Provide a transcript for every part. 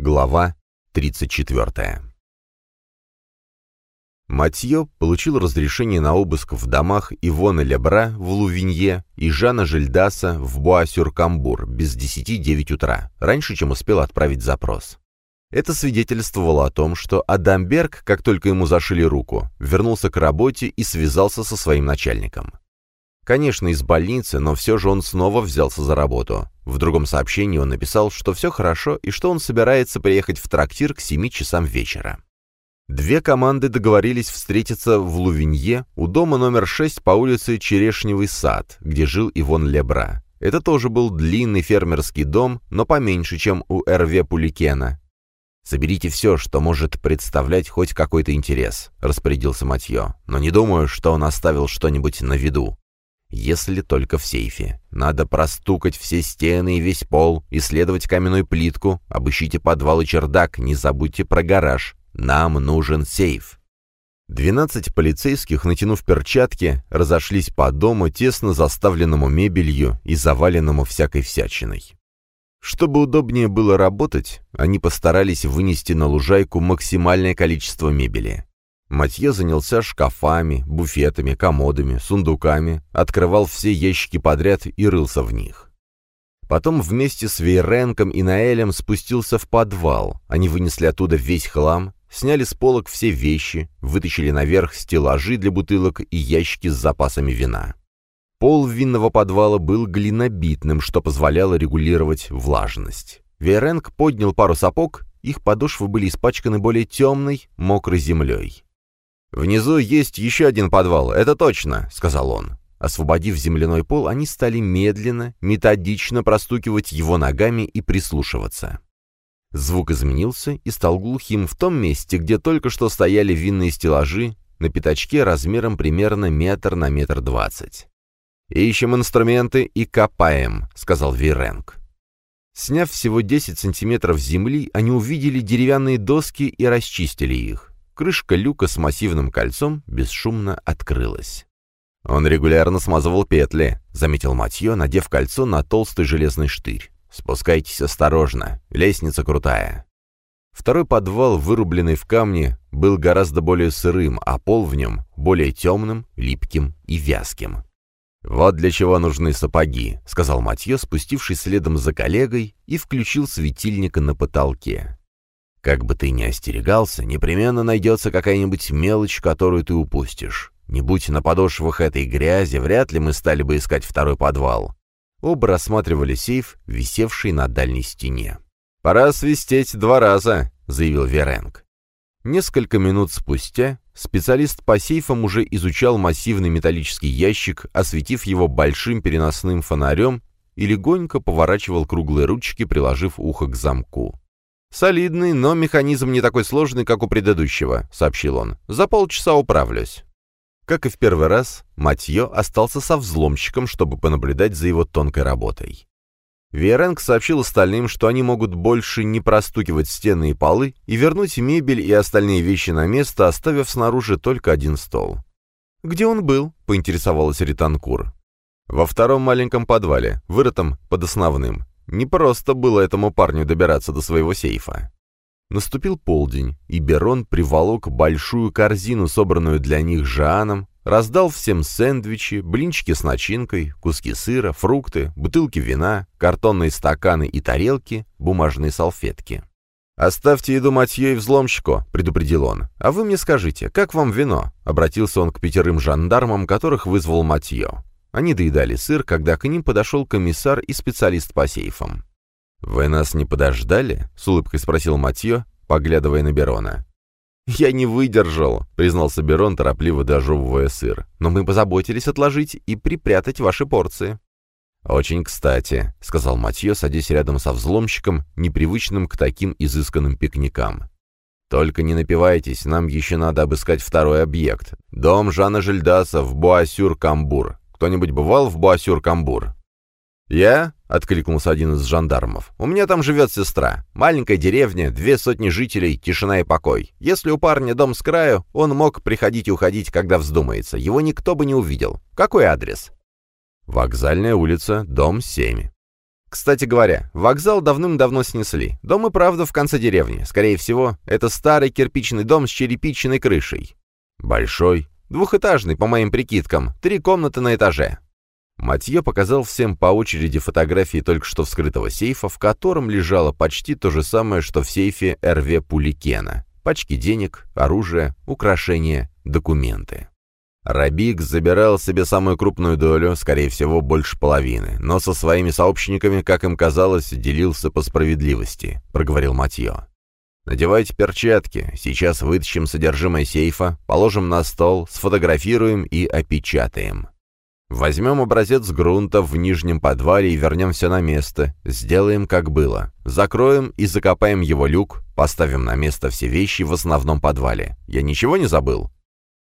Глава 34 Матье получил разрешение на обыск в домах Ивона Лебра в Лувинье и Жана Жильдаса в Буа-Сюр-Камбур без 10-9 утра, раньше, чем успел отправить запрос. Это свидетельствовало о том, что Адамберг, как только ему зашили руку, вернулся к работе и связался со своим начальником. Конечно, из больницы, но все же он снова взялся за работу. В другом сообщении он написал, что все хорошо и что он собирается приехать в трактир к 7 часам вечера. Две команды договорились встретиться в Лувинье у дома номер 6 по улице Черешневый сад, где жил Ивон Лебра. Это тоже был длинный фермерский дом, но поменьше, чем у Эрве Пуликена. «Соберите все, что может представлять хоть какой-то интерес», — распорядился Матье. «Но не думаю, что он оставил что-нибудь на виду. Если только в сейфе. Надо простукать все стены и весь пол, исследовать каменную плитку, обыщите подвал и чердак, не забудьте про гараж. Нам нужен сейф. Двенадцать полицейских, натянув перчатки, разошлись по дому, тесно заставленному мебелью и заваленному всякой всячиной. Чтобы удобнее было работать, они постарались вынести на лужайку максимальное количество мебели. Матье занялся шкафами, буфетами, комодами, сундуками, открывал все ящики подряд и рылся в них. Потом вместе с Вейренком и Наэлем спустился в подвал. Они вынесли оттуда весь хлам, сняли с полок все вещи, вытащили наверх стеллажи для бутылок и ящики с запасами вина. Пол винного подвала был глинобитным, что позволяло регулировать влажность. Вейренк поднял пару сапог, их подошвы были испачканы более темной, мокрой землей. «Внизу есть еще один подвал, это точно», — сказал он. Освободив земляной пол, они стали медленно, методично простукивать его ногами и прислушиваться. Звук изменился и стал глухим в том месте, где только что стояли винные стеллажи, на пятачке размером примерно метр на метр двадцать. «Ищем инструменты и копаем», — сказал Виренг. Сняв всего 10 сантиметров земли, они увидели деревянные доски и расчистили их. Крышка люка с массивным кольцом бесшумно открылась. «Он регулярно смазывал петли», — заметил Матье, надев кольцо на толстый железный штырь. «Спускайтесь осторожно, лестница крутая». Второй подвал, вырубленный в камне, был гораздо более сырым, а пол в нем более темным, липким и вязким. «Вот для чего нужны сапоги», — сказал Матье, спустившись следом за коллегой, и включил светильник на потолке. Как бы ты ни остерегался, непременно найдется какая-нибудь мелочь, которую ты упустишь. Не будь на подошвах этой грязи, вряд ли мы стали бы искать второй подвал. Оба рассматривали сейф, висевший на дальней стене. «Пора свистеть два раза», — заявил Веренг. Несколько минут спустя специалист по сейфам уже изучал массивный металлический ящик, осветив его большим переносным фонарем и легонько поворачивал круглые ручки, приложив ухо к замку. «Солидный, но механизм не такой сложный, как у предыдущего», — сообщил он. «За полчаса управлюсь». Как и в первый раз, Матье остался со взломщиком, чтобы понаблюдать за его тонкой работой. Виеренг сообщил остальным, что они могут больше не простукивать стены и полы и вернуть мебель и остальные вещи на место, оставив снаружи только один стол. «Где он был?» — поинтересовалась Ританкур. «Во втором маленьком подвале, вырытом под основным. Не просто было этому парню добираться до своего сейфа. Наступил полдень, и Берон приволок большую корзину, собранную для них Жааном, раздал всем сэндвичи, блинчики с начинкой, куски сыра, фрукты, бутылки вина, картонные стаканы и тарелки, бумажные салфетки. «Оставьте еду матье и взломщику», — предупредил он. «А вы мне скажите, как вам вино?» — обратился он к пятерым жандармам, которых вызвал матье. Они доедали сыр, когда к ним подошел комиссар и специалист по сейфам. «Вы нас не подождали?» — с улыбкой спросил Матье, поглядывая на Берона. «Я не выдержал», — признался Берон, торопливо дожевывая сыр. «Но мы позаботились отложить и припрятать ваши порции». «Очень кстати», — сказал Матье, садясь рядом со взломщиком, непривычным к таким изысканным пикникам. «Только не напивайтесь, нам еще надо обыскать второй объект. Дом Жана Жильдаса в Буасюр-Камбур. Кто-нибудь бывал в Буасюр-Камбур?» «Я?» — откликнулся один из жандармов. «У меня там живет сестра. Маленькая деревня, две сотни жителей, тишина и покой. Если у парня дом с краю, он мог приходить и уходить, когда вздумается. Его никто бы не увидел. Какой адрес?» «Вокзальная улица, дом 7». Кстати говоря, вокзал давным-давно снесли. Дом и правда в конце деревни. Скорее всего, это старый кирпичный дом с черепичной крышей. Большой, двухэтажный, по моим прикидкам, три комнаты на этаже. Матье показал всем по очереди фотографии только что вскрытого сейфа, в котором лежало почти то же самое, что в сейфе РВ Пуликена. Пачки денег, оружие, украшения, документы. Рабик забирал себе самую крупную долю, скорее всего, больше половины, но со своими сообщниками, как им казалось, делился по справедливости, проговорил Матье. «Надевайте перчатки, сейчас вытащим содержимое сейфа, положим на стол, сфотографируем и опечатаем. Возьмем образец грунта в нижнем подвале и вернем все на место. Сделаем, как было. Закроем и закопаем его люк, поставим на место все вещи в основном подвале. Я ничего не забыл?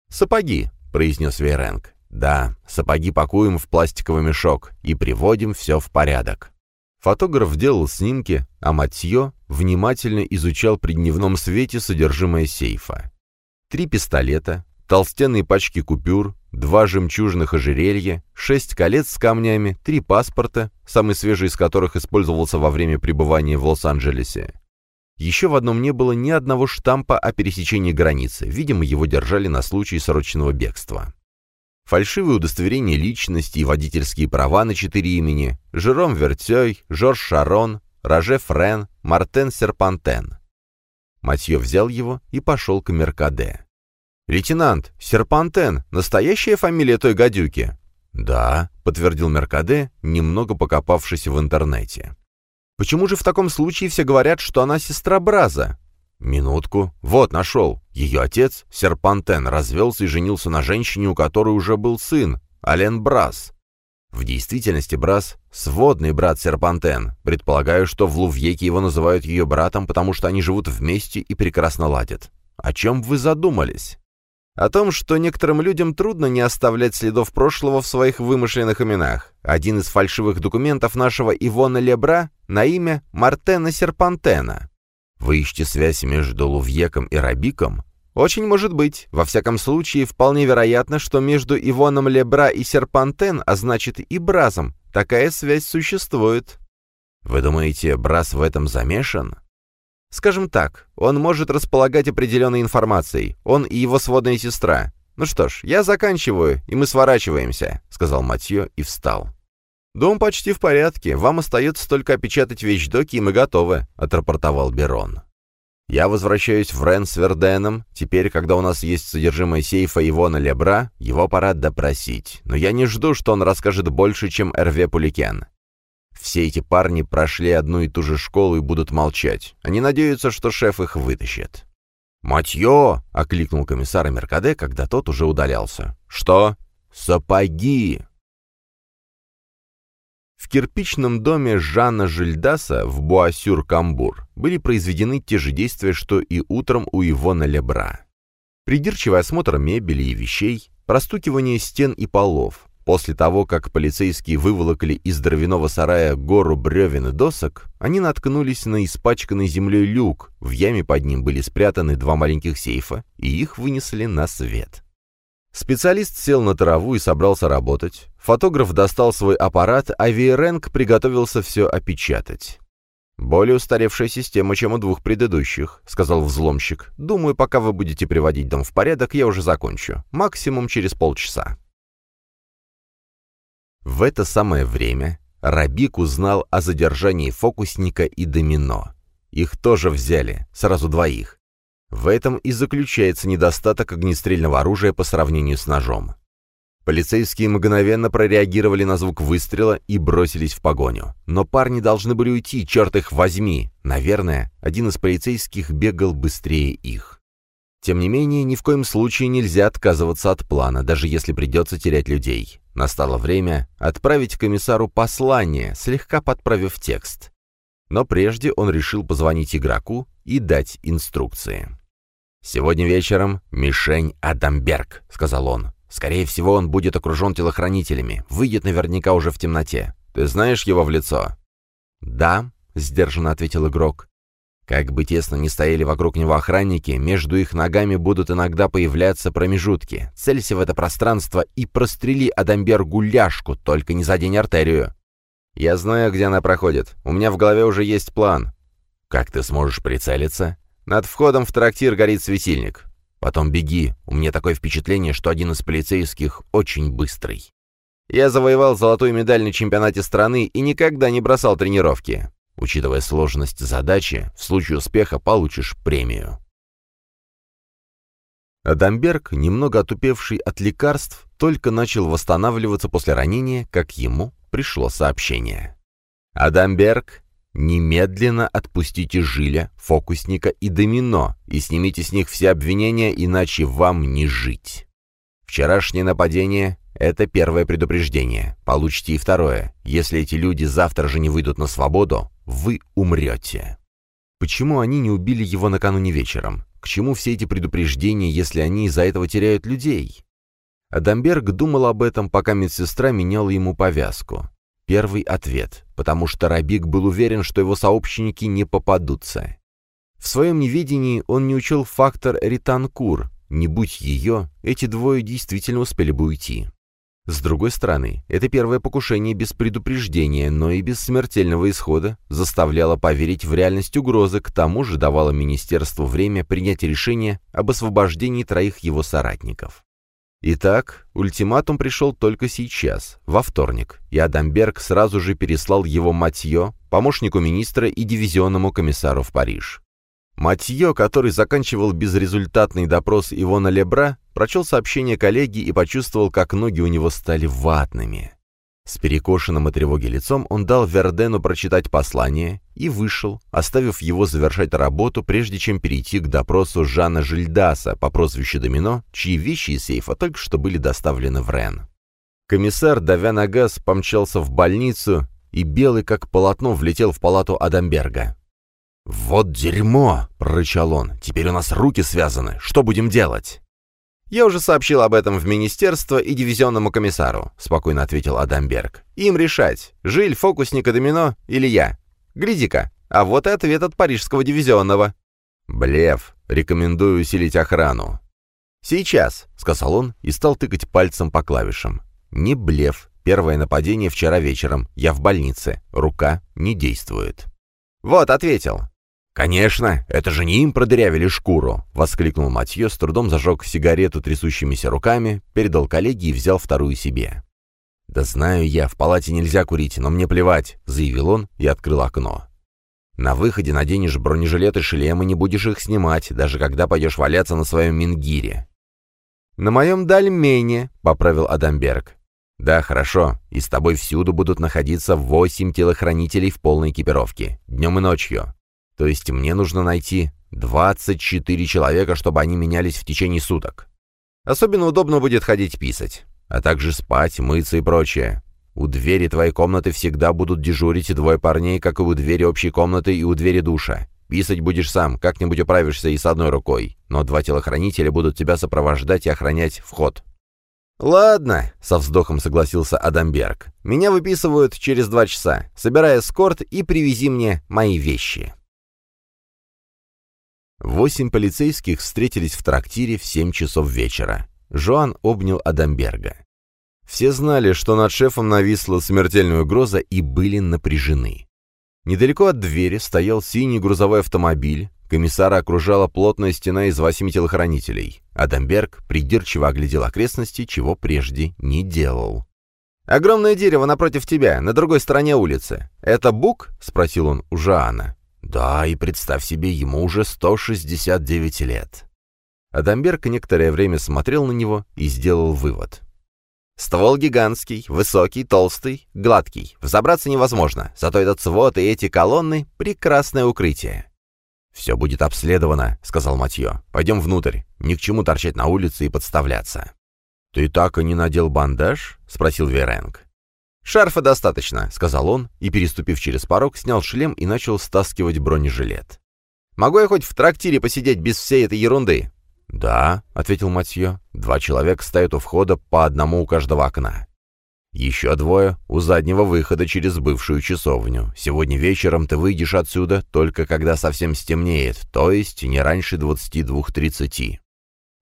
Сапоги, произнес Вейренг. Да, сапоги пакуем в пластиковый мешок и приводим все в порядок. Фотограф делал снимки, а Матье внимательно изучал при дневном свете содержимое сейфа. Три пистолета, толстенные пачки купюр, два жемчужных ожерелья, шесть колец с камнями, три паспорта, самый свежий из которых использовался во время пребывания в Лос-Анджелесе. Еще в одном не было ни одного штампа о пересечении границы, видимо, его держали на случай срочного бегства. Фальшивые удостоверения личности и водительские права на четыре имени – Жером Вертей, Жорж Шарон, Роже Френ, Мартен Серпантен. Матье взял его и пошел к Меркаде. «Лейтенант, Серпантен, настоящая фамилия той гадюки?» «Да», — подтвердил Меркаде, немного покопавшись в интернете. «Почему же в таком случае все говорят, что она сестра Браза?» «Минутку. Вот, нашел. Ее отец, Серпантен, развелся и женился на женщине, у которой уже был сын, Ален Браз. В действительности Браз — сводный брат Серпантен. Предполагаю, что в Лувьеке его называют ее братом, потому что они живут вместе и прекрасно ладят. О чем вы задумались?» О том, что некоторым людям трудно не оставлять следов прошлого в своих вымышленных именах. Один из фальшивых документов нашего Ивона Лебра на имя Мартена Серпантена. Вы ищете связь между Лувьеком и Рабиком? Очень может быть. Во всяком случае, вполне вероятно, что между Ивоном Лебра и Серпантен, а значит и Бразом, такая связь существует. Вы думаете, Браз в этом замешан? Скажем так, он может располагать определенной информацией, он и его сводная сестра. Ну что ж, я заканчиваю, и мы сворачиваемся», — сказал Матье и встал. «Дом почти в порядке, вам остается только опечатать вещдоки, и мы готовы», — отрапортовал Берон. «Я возвращаюсь в Рен с Верденом. Теперь, когда у нас есть содержимое сейфа Ивона Лебра, его пора допросить. Но я не жду, что он расскажет больше, чем Эрве Пуликен. Все эти парни прошли одну и ту же школу и будут молчать. Они надеются, что шеф их вытащит. «Матье!» — окликнул комиссара Меркаде, когда тот уже удалялся. «Что?» «Сапоги!» В кирпичном доме Жана Жильдаса в Буасюр-Камбур были произведены те же действия, что и утром у Ивона Лебра. Придирчивый осмотр мебели и вещей, простукивание стен и полов, После того, как полицейские выволокли из дровяного сарая гору бревен и досок, они наткнулись на испачканный землей люк, в яме под ним были спрятаны два маленьких сейфа, и их вынесли на свет. Специалист сел на траву и собрался работать. Фотограф достал свой аппарат, а Вейренг приготовился все опечатать. «Более устаревшая система, чем у двух предыдущих», — сказал взломщик. «Думаю, пока вы будете приводить дом в порядок, я уже закончу. Максимум через полчаса». В это самое время Рабик узнал о задержании фокусника и домино. Их тоже взяли, сразу двоих. В этом и заключается недостаток огнестрельного оружия по сравнению с ножом. Полицейские мгновенно прореагировали на звук выстрела и бросились в погоню. Но парни должны были уйти, черт их возьми. Наверное, один из полицейских бегал быстрее их. Тем не менее, ни в коем случае нельзя отказываться от плана, даже если придется терять людей. Настало время отправить комиссару послание, слегка подправив текст. Но прежде он решил позвонить игроку и дать инструкции. «Сегодня вечером мишень Адамберг», — сказал он. «Скорее всего, он будет окружен телохранителями, выйдет наверняка уже в темноте. Ты знаешь его в лицо?» «Да», — сдержанно ответил игрок. Как бы тесно ни стояли вокруг него охранники, между их ногами будут иногда появляться промежутки. Целься в это пространство и прострели Адамбергу ляжку, только не задень артерию. «Я знаю, где она проходит. У меня в голове уже есть план». «Как ты сможешь прицелиться?» «Над входом в трактир горит светильник. Потом беги. У меня такое впечатление, что один из полицейских очень быстрый. Я завоевал золотую медаль на чемпионате страны и никогда не бросал тренировки. Учитывая сложность задачи, в случае успеха получишь премию. Адамберг, немного отупевший от лекарств, только начал восстанавливаться после ранения, как ему пришло сообщение. «Адамберг, немедленно отпустите Жиля, фокусника и домино и снимите с них все обвинения, иначе вам не жить. Вчерашнее нападение — это первое предупреждение. Получите и второе. Если эти люди завтра же не выйдут на свободу, вы умрете». Почему они не убили его накануне вечером? К чему все эти предупреждения, если они из-за этого теряют людей? Адамберг думал об этом, пока медсестра меняла ему повязку. Первый ответ, потому что Рабик был уверен, что его сообщники не попадутся. В своем неведении он не учел фактор Ританкур. Не будь ее, эти двое действительно успели бы уйти. С другой стороны, это первое покушение без предупреждения, но и без смертельного исхода заставляло поверить в реальность угрозы, к тому же давало министерству время принять решение об освобождении троих его соратников. Итак, ультиматум пришел только сейчас, во вторник, и Адамберг сразу же переслал его Матье, помощнику министра и дивизионному комиссару в Париж. Матье, который заканчивал безрезультатный допрос Ивона Лебра, прочел сообщение коллеги и почувствовал, как ноги у него стали ватными. С перекошенным от тревоги лицом он дал Вердену прочитать послание и вышел, оставив его завершать работу, прежде чем перейти к допросу Жана Жильдаса по прозвищу Домино, чьи вещи из сейфа только что были доставлены в Рен. Комиссар, давя на газ, помчался в больницу, и белый как полотно влетел в палату Адамберга. «Вот дерьмо!» — прорычал он. «Теперь у нас руки связаны. Что будем делать?» «Я уже сообщил об этом в министерство и дивизионному комиссару», — спокойно ответил Адамберг. «Им решать, Жиль, фокусника домино или я. Гляди-ка, а вот и ответ от парижского дивизионного». «Блеф. Рекомендую усилить охрану». «Сейчас», — сказал он и стал тыкать пальцем по клавишам. «Не блеф. Первое нападение вчера вечером. Я в больнице. Рука не действует». «Вот, ответил. «Конечно, это же не им продырявили шкуру!» — воскликнул Матье, с трудом зажег сигарету трясущимися руками, передал коллеге и взял вторую себе. «Да знаю я, в палате нельзя курить, но мне плевать», — заявил он и открыл окно. «На выходе наденешь бронежилет и шлем и не будешь их снимать, даже когда пойдешь валяться на своем мингире». «На моем дальмене», — поправил Адамберг. «Да, хорошо, и с тобой всюду будут находиться восемь телохранителей в полной экипировке, днем и ночью. То есть мне нужно найти 24 человека, чтобы они менялись в течение суток. Особенно удобно будет ходить писать, а также спать, мыться и прочее. У двери твоей комнаты всегда будут дежурить двое парней, как и у двери общей комнаты и у двери душа. Писать будешь сам, как-нибудь управишься и с одной рукой, но два телохранителя будут тебя сопровождать и охранять вход. «Ладно», — со вздохом согласился Адамберг. «Меня выписывают через два часа. Собирай эскорт и привези мне мои вещи». Восемь полицейских встретились в трактире в семь часов вечера. Жоан обнял Адамберга. Все знали, что над шефом нависла смертельная угроза и были напряжены. Недалеко от двери стоял синий грузовой автомобиль, комиссара окружала плотная стена из восьми телохранителей. Адамберг придирчиво оглядел окрестности, чего прежде не делал. «Огромное дерево напротив тебя, на другой стороне улицы. Это Бук?» — спросил он у Жоана. Да, и представь себе, ему уже 169 лет. Адамберг некоторое время смотрел на него и сделал вывод. Ствол гигантский, высокий, толстый, гладкий. Взобраться невозможно, зато этот свод и эти колонны — прекрасное укрытие. «Все будет обследовано», — сказал Матье. «Пойдем внутрь. Ни к чему торчать на улице и подставляться». «Ты так и не надел бандаж?» — спросил Веренг. «Шарфа достаточно», — сказал он, и, переступив через порог, снял шлем и начал стаскивать бронежилет. «Могу я хоть в трактире посидеть без всей этой ерунды?» «Да», — ответил Матье. «Два человека стоят у входа, по одному у каждого окна. Еще двое у заднего выхода через бывшую часовню. Сегодня вечером ты выйдешь отсюда только когда совсем стемнеет, то есть не раньше 22.30».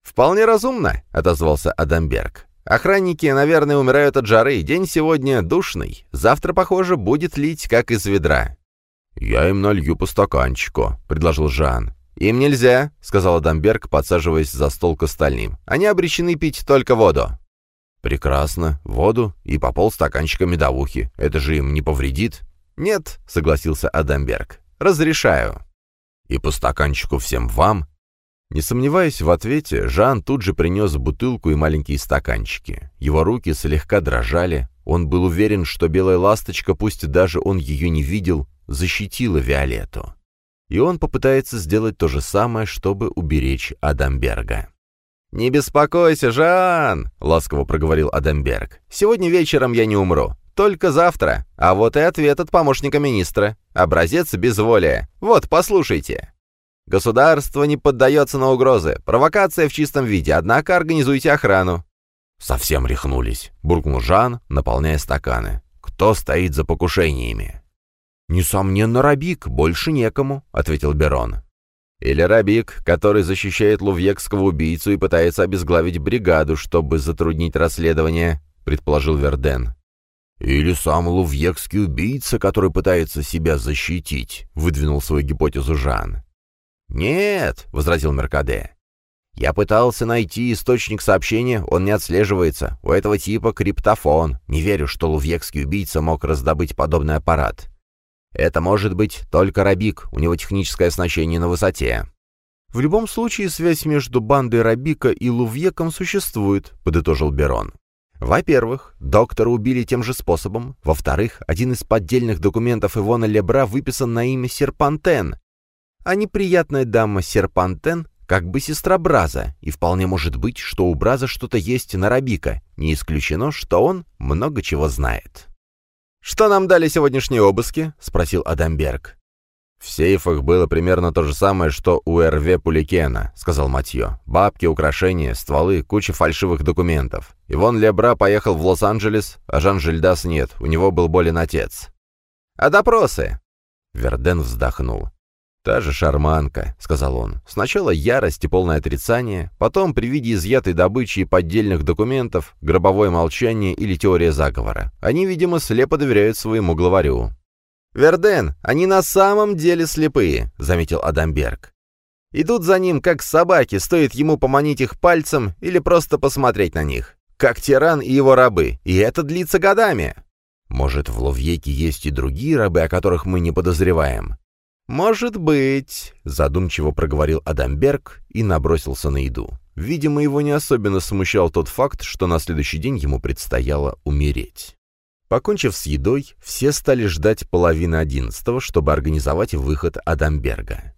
«Вполне разумно», — отозвался Адамберг. Охранники, наверное, умирают от жары. День сегодня душный. Завтра, похоже, будет лить, как из ведра». «Я им налью по стаканчику», — предложил Жан. «Им нельзя», — сказал Адамберг, подсаживаясь за стол к остальным. «Они обречены пить только воду». «Прекрасно. Воду и по полстаканчика медовухи. Это же им не повредит?» «Нет», — согласился Адамберг. «Разрешаю». «И по стаканчику всем вам?» Не сомневаясь в ответе, Жан тут же принес бутылку и маленькие стаканчики. Его руки слегка дрожали. Он был уверен, что белая ласточка, пусть даже он ее не видел, защитила Виолетту. И он попытается сделать то же самое, чтобы уберечь Адамберга. «Не беспокойся, Жан!» — ласково проговорил Адамберг. «Сегодня вечером я не умру. Только завтра. А вот и ответ от помощника министра. Образец безволия. Вот, послушайте. Государство не поддается на угрозы. Провокация в чистом виде, однако организуйте охрану. «Совсем рехнулись», — буркнул Жан, наполняя стаканы. «Кто стоит за покушениями?» «Несомненно, Рабик, больше некому», — ответил Берон. «Или Рабик, который защищает лувьекского убийцу и пытается обезглавить бригаду, чтобы затруднить расследование», — предположил Верден. «Или сам лувьекский убийца, который пытается себя защитить», — выдвинул свою гипотезу Жан. «Нет», — возразил Меркаде. «Я пытался найти источник сообщения, он не отслеживается. У этого типа криптофон. Не верю, что лувьекский убийца мог раздобыть подобный аппарат. Это может быть только Рабик, у него техническое оснащение на высоте». «В любом случае, связь между бандой Рабика и Лувьеком существует», — подытожил Берон. Во-первых, доктора убили тем же способом. Во-вторых, один из поддельных документов Ивона Лебра выписан на имя Серпантен, а неприятная дама Серпантен как бы сестра Браза, и вполне может быть, что у Браза что-то есть на Рабика. Не исключено, что он много чего знает. «Что нам дали сегодняшние обыски?» — спросил Адамберг. «В сейфах было примерно то же самое, что у РВ Пуликена», — сказал Матье. «Бабки, украшения, стволы, куча фальшивых документов. Ивон Лебра поехал в Лос-Анджелес, а Жан Жильдас нет, у него был болен отец». «А допросы?» Верден вздохнул. «Та же шарманка», — сказал он. «Сначала ярость и полное отрицание, потом при виде изъятой добычи и поддельных документов, гробовое молчание или теория заговора. Они, видимо, слепо доверяют своему главарю». «Верден, они на самом деле слепые», — заметил Адамберг. «Идут за ним, как собаки, стоит ему поманить их пальцем или просто посмотреть на них. Как тиран и его рабы, и это длится годами». «Может, в Ловьеке есть и другие рабы, о которых мы не подозреваем?» «Может быть», — задумчиво проговорил Адамберг и набросился на еду. Видимо, его не особенно смущал тот факт, что на следующий день ему предстояло умереть. Покончив с едой, все стали ждать половины одиннадцатого, чтобы организовать выход Адамберга.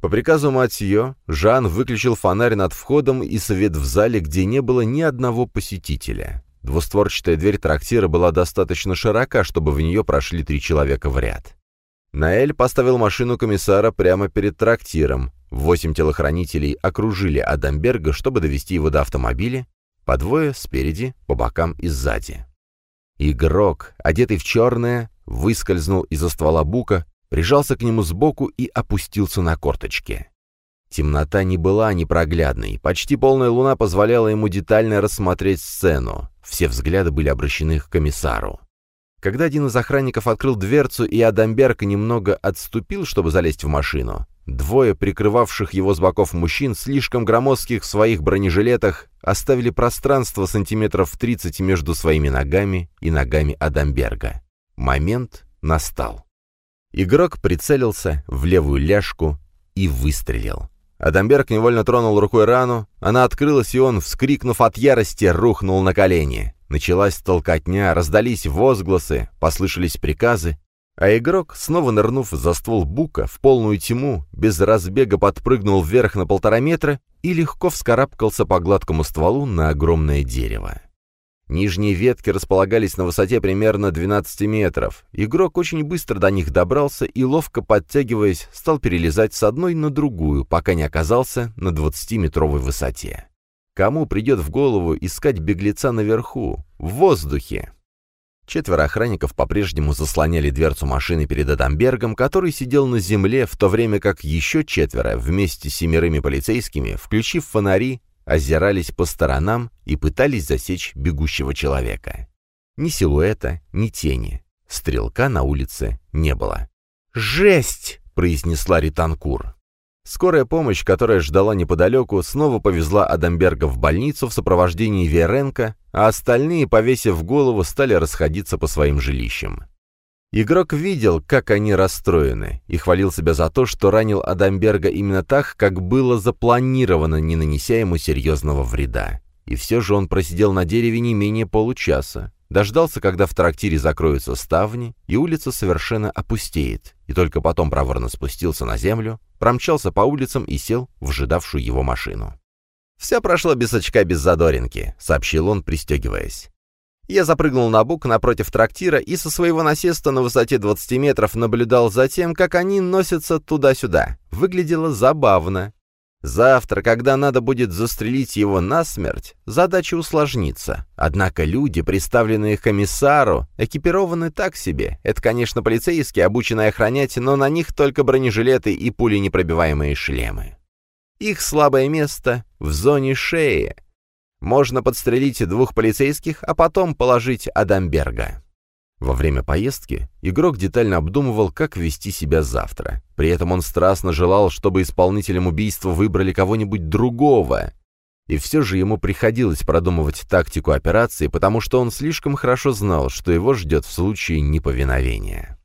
По приказу Матье, Жан выключил фонарь над входом и свет в зале, где не было ни одного посетителя. Двустворчатая дверь трактира была достаточно широка, чтобы в нее прошли три человека в ряд. Наэль поставил машину комиссара прямо перед трактиром. Восемь телохранителей окружили Адамберга, чтобы довести его до автомобиля, по двое спереди, по бокам и сзади. Игрок, одетый в черное, выскользнул из-за ствола бука, прижался к нему сбоку и опустился на корточки. Темнота не была непроглядной, почти полная луна позволяла ему детально рассмотреть сцену. Все взгляды были обращены к комиссару. Когда один из охранников открыл дверцу и Адамберг немного отступил, чтобы залезть в машину, двое прикрывавших его с боков мужчин, слишком громоздких в своих бронежилетах, оставили пространство сантиметров 30 между своими ногами и ногами Адамберга. Момент настал. Игрок прицелился в левую ляжку и выстрелил. Адамберг невольно тронул рукой рану, она открылась, и он, вскрикнув от ярости, рухнул на колени. Началась толкотня, раздались возгласы, послышались приказы, а игрок, снова нырнув за ствол бука в полную тьму, без разбега подпрыгнул вверх на полтора метра и легко вскарабкался по гладкому стволу на огромное дерево. Нижние ветки располагались на высоте примерно 12 метров. Игрок очень быстро до них добрался и, ловко подтягиваясь, стал перелезать с одной на другую, пока не оказался на 20-метровой высоте. Кому придет в голову искать беглеца наверху, в воздухе? Четверо охранников по-прежнему заслоняли дверцу машины перед Адамбергом, который сидел на земле, в то время как еще четверо, вместе с семерыми полицейскими, включив фонари, озирались по сторонам и пытались засечь бегущего человека. Ни силуэта, ни тени. Стрелка на улице не было. «Жесть!» — произнесла Ританкур. Скорая помощь, которая ждала неподалеку, снова повезла Адамберга в больницу в сопровождении Веренко, а остальные, повесив голову, стали расходиться по своим жилищам. Игрок видел, как они расстроены, и хвалил себя за то, что ранил Адамберга именно так, как было запланировано, не нанеся ему серьезного вреда. И все же он просидел на дереве не менее получаса, дождался, когда в трактире закроются ставни, и улица совершенно опустеет, и только потом проворно спустился на землю, промчался по улицам и сел в ожидавшую его машину. «Все прошло без очка, без задоринки», — сообщил он, пристегиваясь. Я запрыгнул на бук напротив трактира и со своего насеста на высоте 20 метров наблюдал за тем, как они носятся туда-сюда. Выглядело забавно. Завтра, когда надо будет застрелить его насмерть, задача усложнится. Однако люди, представленные комиссару, экипированы так себе. Это, конечно, полицейские, обученные охранять, но на них только бронежилеты и пуленепробиваемые шлемы. Их слабое место в зоне шеи. Можно подстрелить двух полицейских, а потом положить Адамберга. Во время поездки игрок детально обдумывал, как вести себя завтра. При этом он страстно желал, чтобы исполнителем убийства выбрали кого-нибудь другого. И все же ему приходилось продумывать тактику операции, потому что он слишком хорошо знал, что его ждет в случае неповиновения.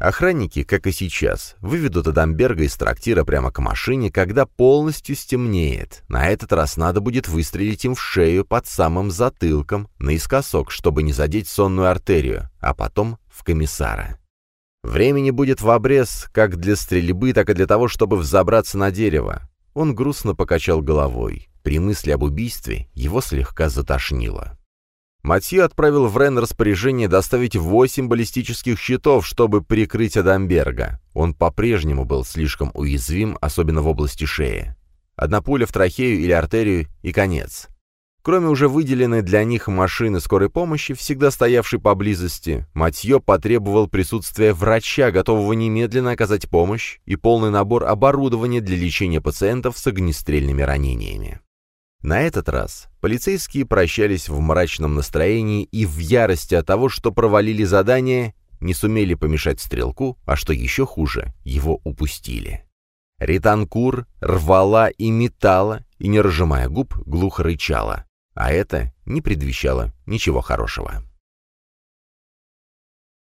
Охранники, как и сейчас, выведут Адамберга из трактира прямо к машине, когда полностью стемнеет. На этот раз надо будет выстрелить им в шею под самым затылком, наискосок, чтобы не задеть сонную артерию, а потом в комиссара. Времени будет в обрез как для стрельбы, так и для того, чтобы взобраться на дерево. Он грустно покачал головой. При мысли об убийстве его слегка затошнило. Матье отправил в Рен распоряжение доставить восемь баллистических щитов, чтобы прикрыть Адамберга. Он по-прежнему был слишком уязвим, особенно в области шеи. Одна пуля в трахею или артерию и конец. Кроме уже выделенной для них машины скорой помощи, всегда стоявшей поблизости, Матье потребовал присутствия врача, готового немедленно оказать помощь, и полный набор оборудования для лечения пациентов с огнестрельными ранениями. На этот раз полицейские прощались в мрачном настроении и в ярости от того, что провалили задание, не сумели помешать стрелку, а что еще хуже, его упустили. Ританкур рвала и метала, и, не разжимая губ, глухо рычала. А это не предвещало ничего хорошего.